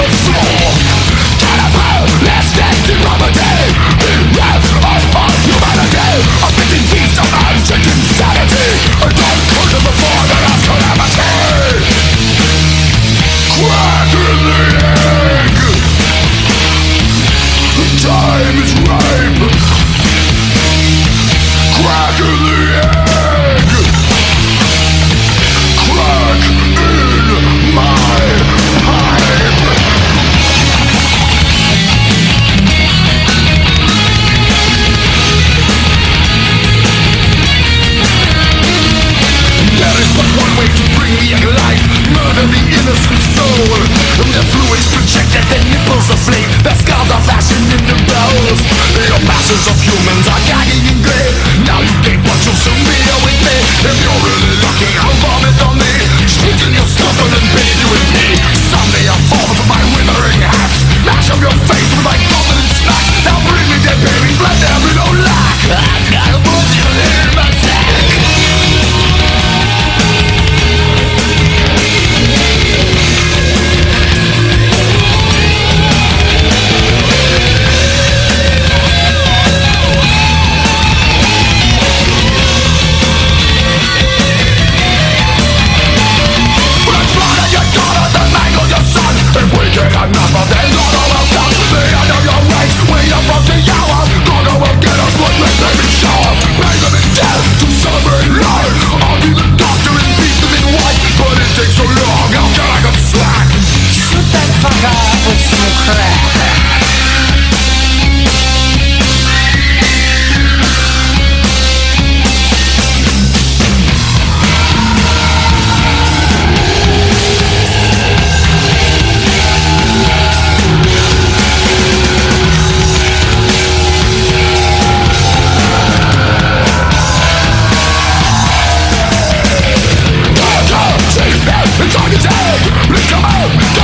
but masses of humans are gagging in glee Now you think what you'll soon be here with me. If you're really lucky, I'll vomit on me. Squeak in your stomach and beat you with me. Someday I'll fall from my withering hat. Mash up your face with my golden smack. Now bring me dead baby, let there be no lack. I got a a tak naprawdę do go!